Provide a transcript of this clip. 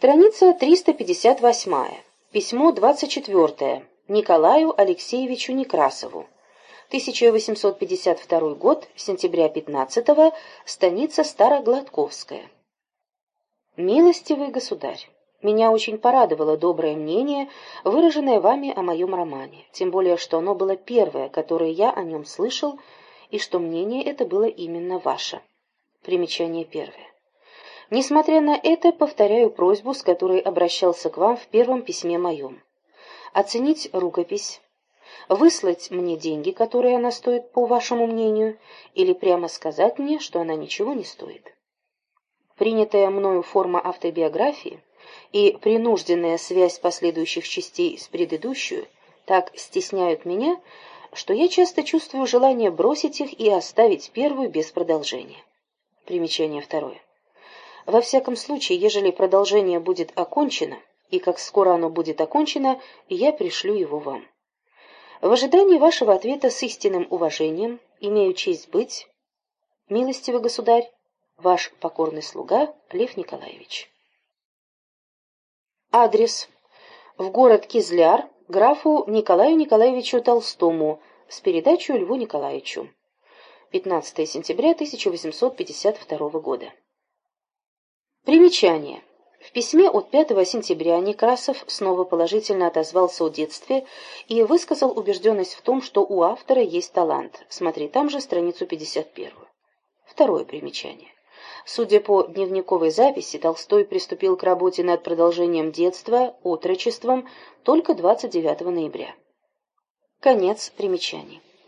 Страница 358. Письмо 24. Николаю Алексеевичу Некрасову. 1852 год, сентября 15 -го, станица Старогладковская. Милостивый государь, меня очень порадовало доброе мнение, выраженное вами о моем романе, тем более, что оно было первое, которое я о нем слышал, и что мнение это было именно ваше. Примечание первое. Несмотря на это, повторяю просьбу, с которой обращался к вам в первом письме моем. Оценить рукопись, выслать мне деньги, которые она стоит, по вашему мнению, или прямо сказать мне, что она ничего не стоит. Принятая мною форма автобиографии и принужденная связь последующих частей с предыдущей так стесняют меня, что я часто чувствую желание бросить их и оставить первую без продолжения. Примечание второе. Во всяком случае, ежели продолжение будет окончено, и как скоро оно будет окончено, я пришлю его вам. В ожидании вашего ответа с истинным уважением имею честь быть, милостивый государь, ваш покорный слуга Лев Николаевич. Адрес. В город Кизляр, графу Николаю Николаевичу Толстому, с передачей Льву Николаевичу. 15 сентября 1852 года. Примечание. В письме от 5 сентября Некрасов снова положительно отозвался о детстве и высказал убежденность в том, что у автора есть талант. Смотри там же страницу 51. Второе примечание. Судя по дневниковой записи, Толстой приступил к работе над продолжением детства, отрочеством, только 29 ноября. Конец примечаний.